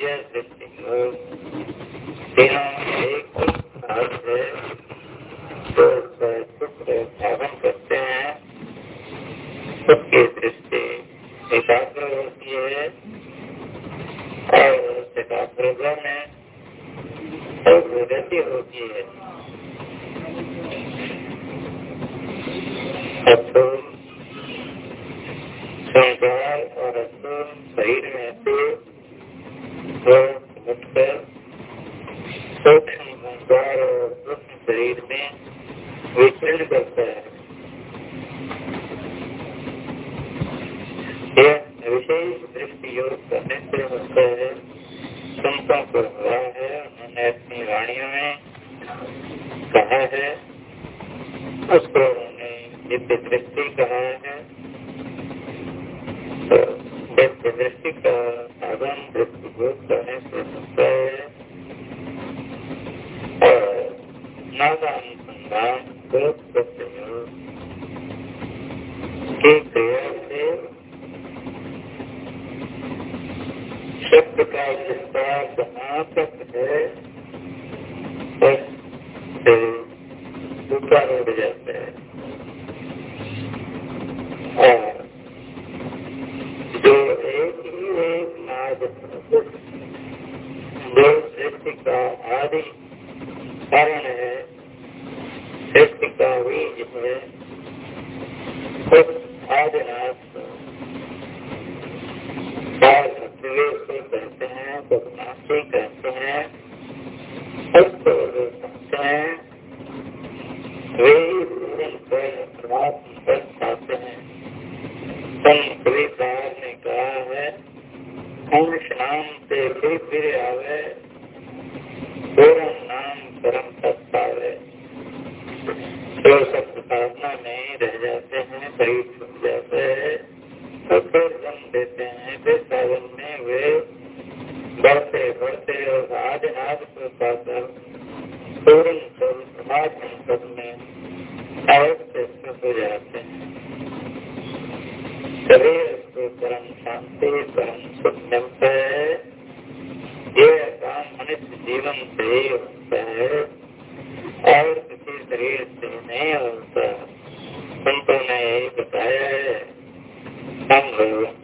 यह देना एक अर्थ है। दृष्टि कहा है। तो दृष्टि का साधन से है और अनुसंधान general.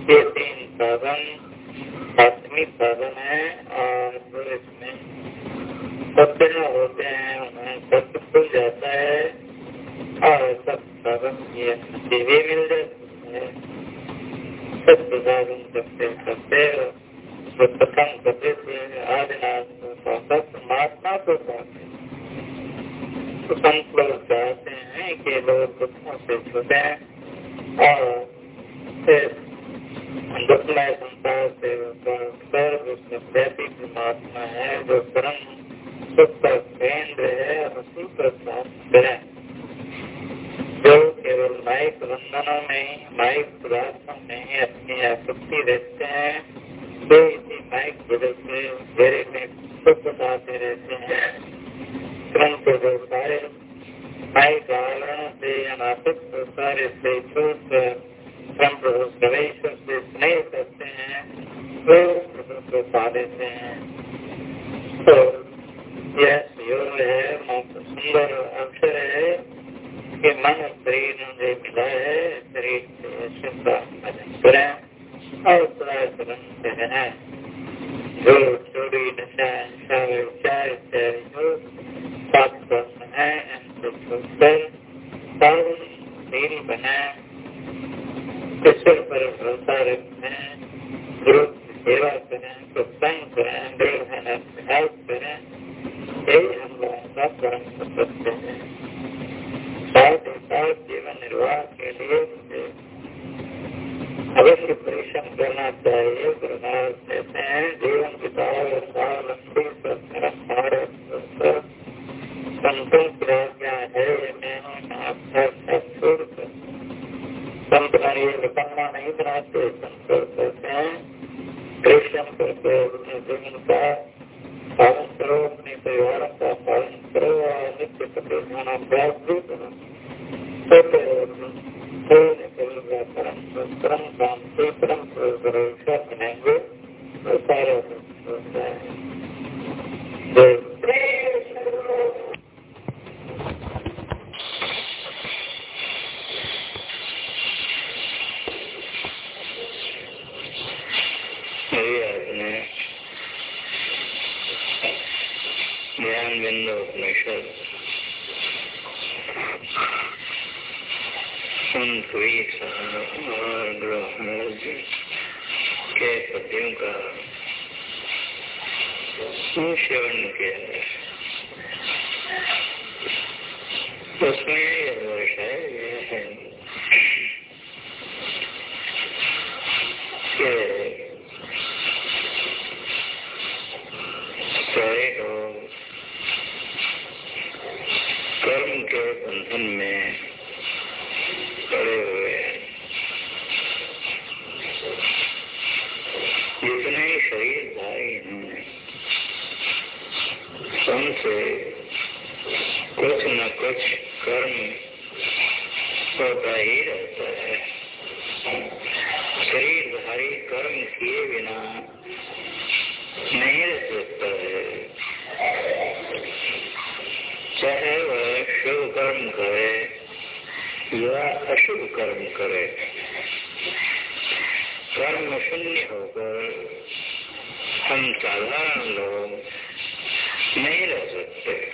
ये तीन भवन आत्मिक भवन है और इसमें सत्य होते हैं, उन्हें सत्य खुल जाता है और सब साधन ये देवी मिल जाती है। सब भवन सत्य करते Alfa-Alante and our physical studies, they choose uh, from relations with snakes, through physical studies. So and संत ग्रह के पद्यों का सेवन किया। है उसमें वर्ष है यह कर्म करे, या अशुभ कर्म करे। कर्म शून्य होकर हम साधारण लोग नहीं रह सकते।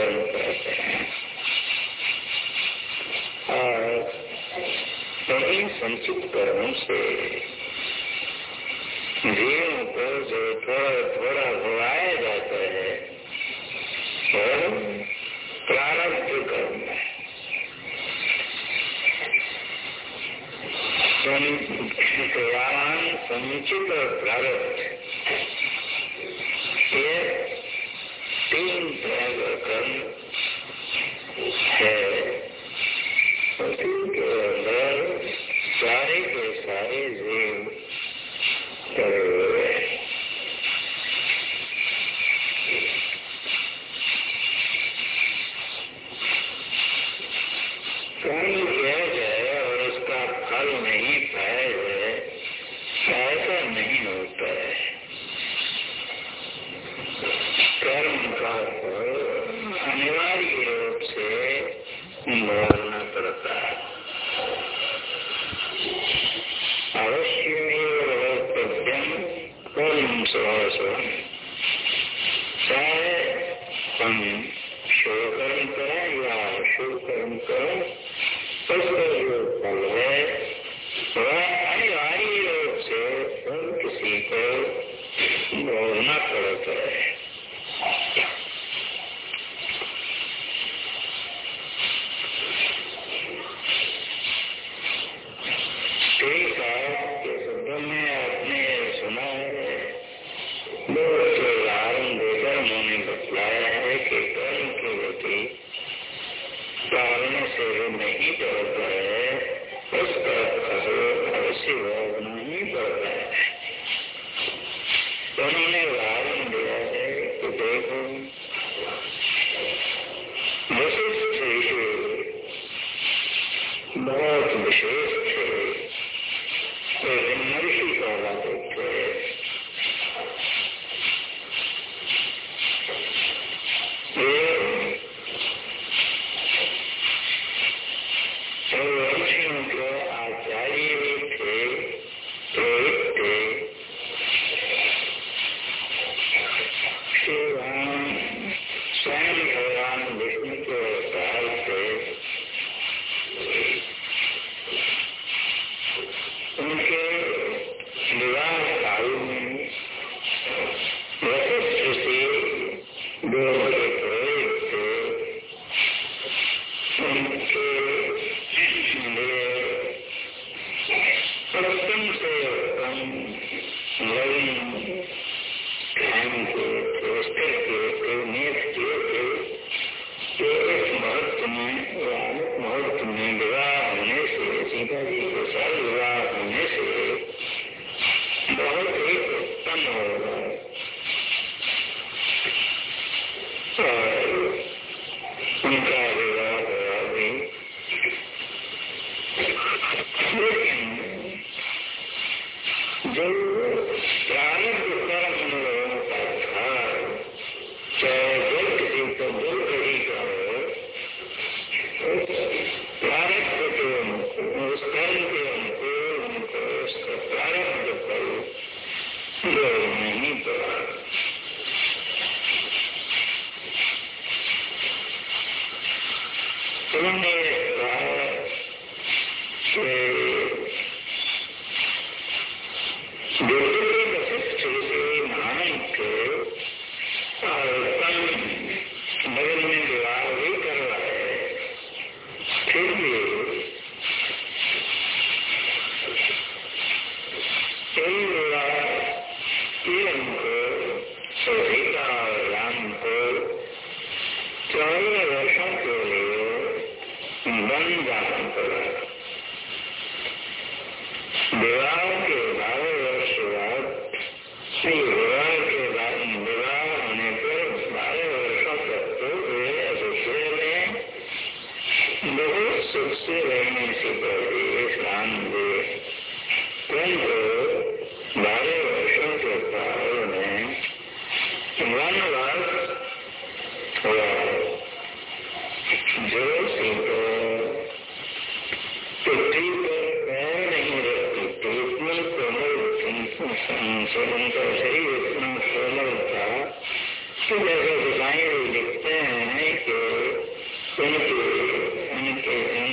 स्वर्ग कहते हैं और अपने संचित कर्म से जीवों को जो थोड़ा थोड़ा भुलाया जाता है और प्रारब्ध कर्म है संचित और प्रारब्ध ये तीन त्याग कर कर्म का या शुभ कर्म का उसका जो फल है। वह अनिवार्य रूप से किसी को हाँ, स्वतंत्र तो शरीर इतना कोमल था कि जैसे दिखाई लिखते हैं कि उनके उनके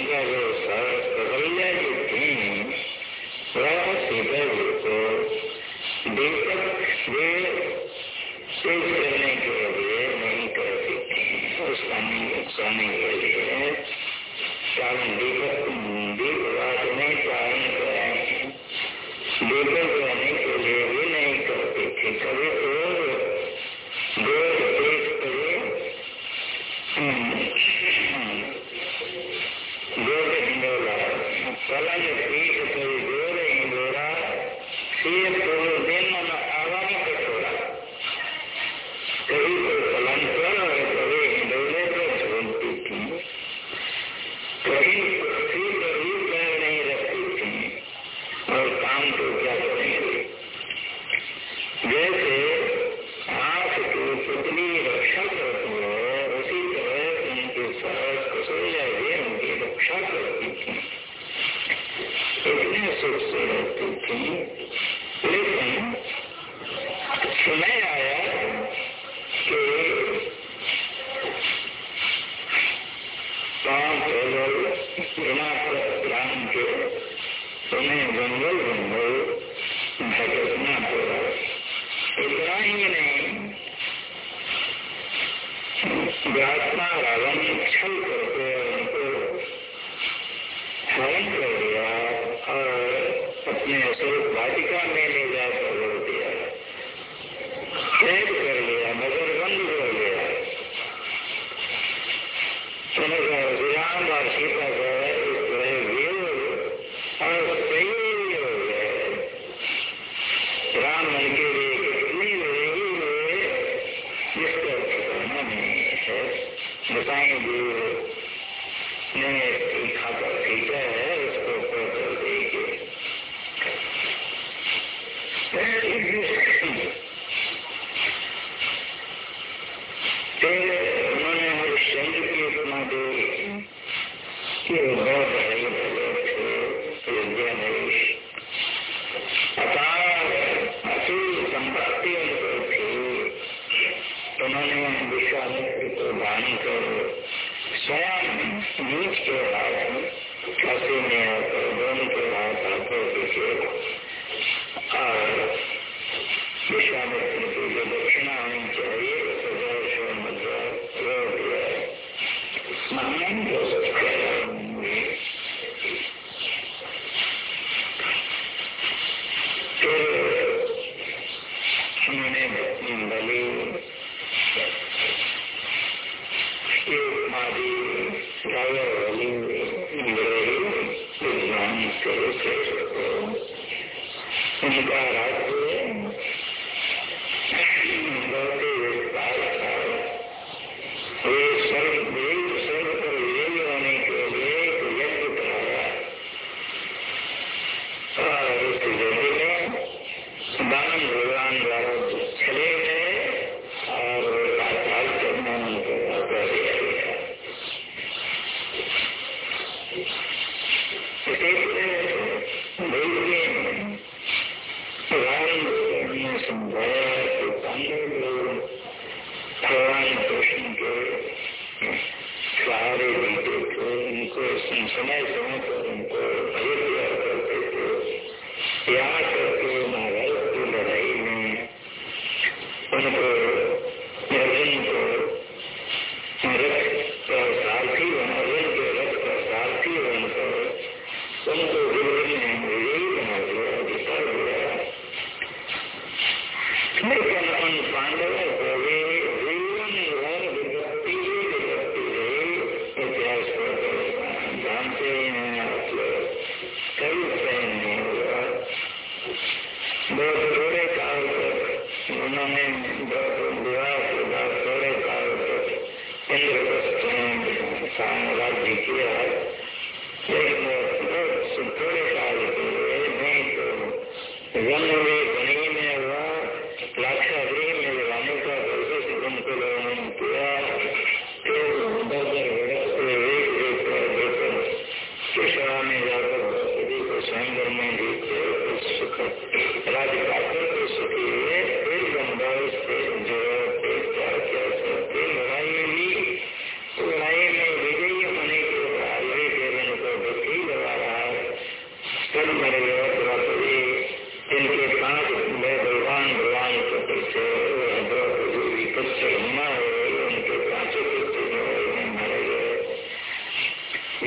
काल तक उन्होंने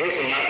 जिस माता की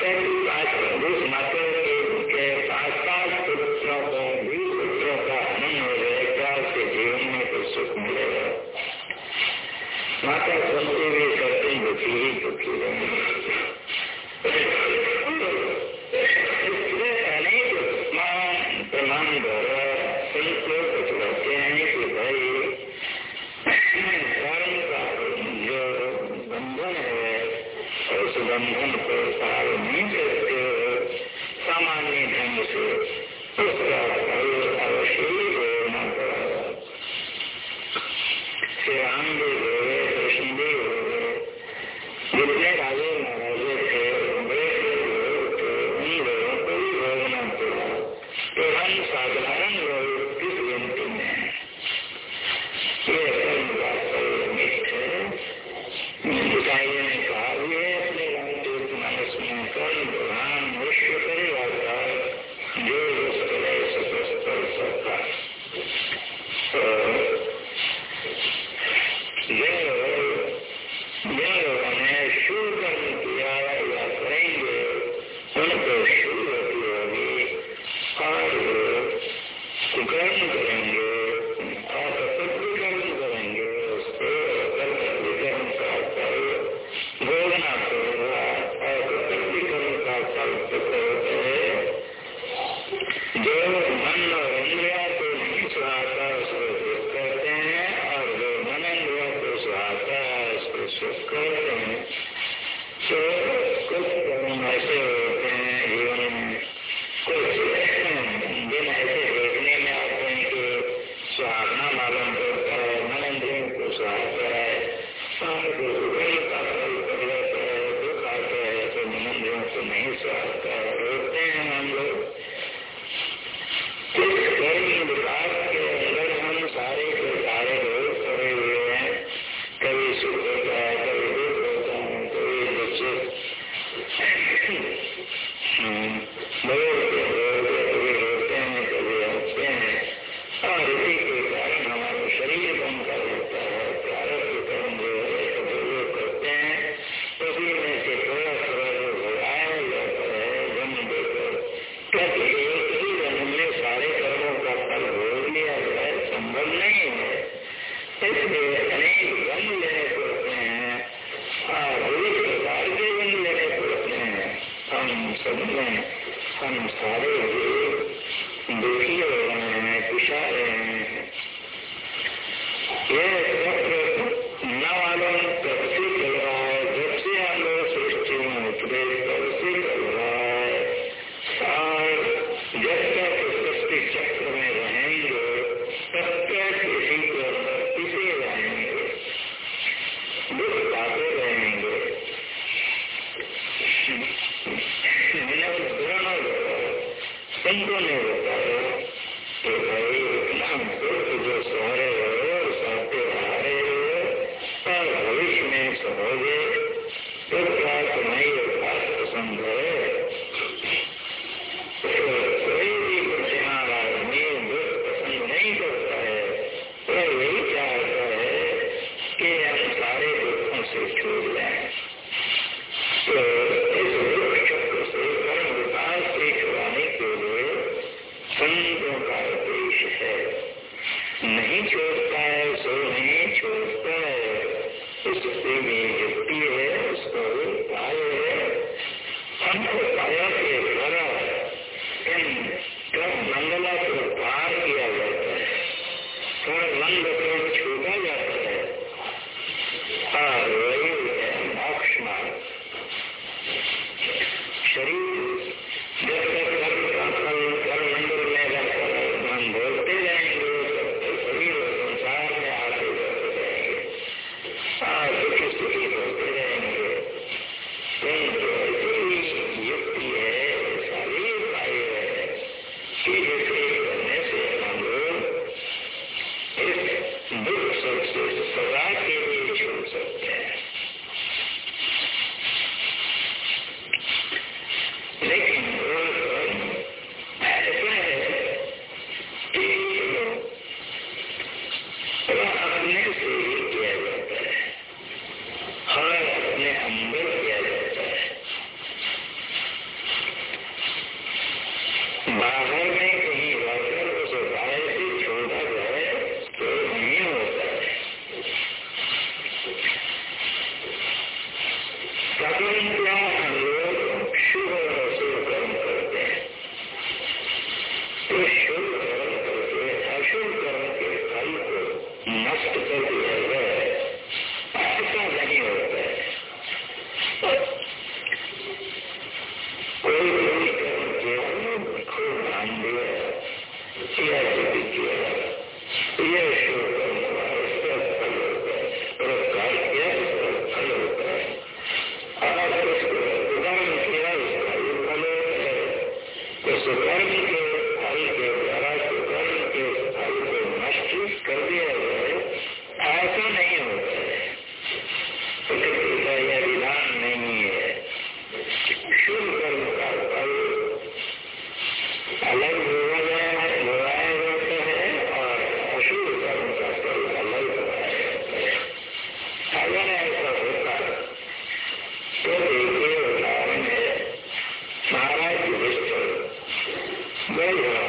today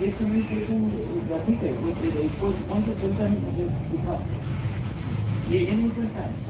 ये कम्युनिकेशन ठीक है कौन सा चलता है ये ये नहीं चलता है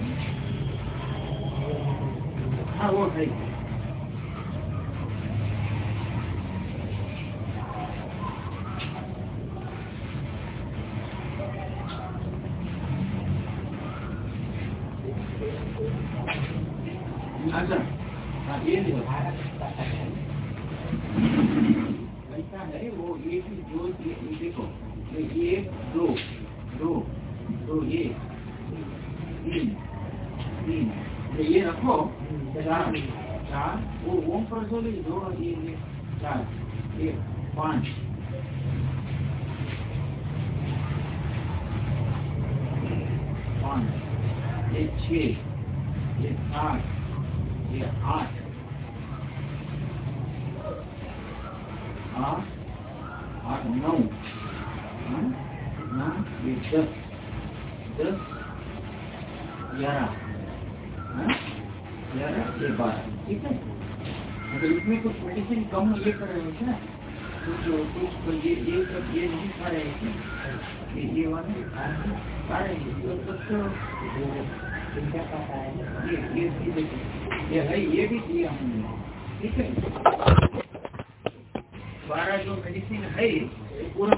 हाँ वो है अच्छा हाँ ये देखो ऐसा है वो एक जो ये देखो ये एक दो दो दो ये तीन तीन ये रखो चार चार वो ओम पर दो, ये चार, एक, पाँच पाँच, ये छः ये सात ये आठ आठ आठ, नौ हाँ? ये दस दस? ग्यारह ठीक है मतलब इसमें कुछ मेडिसिन कम ये कर रहे हैं कुछ कुछ ये ये सब ये नहीं खा रहे हैं ये वाले खा रहे हैं तो कुछ तो ये ये देखो ये है ये भी दिया हमने ठीक है बारह जो मेडिसिन है पूरा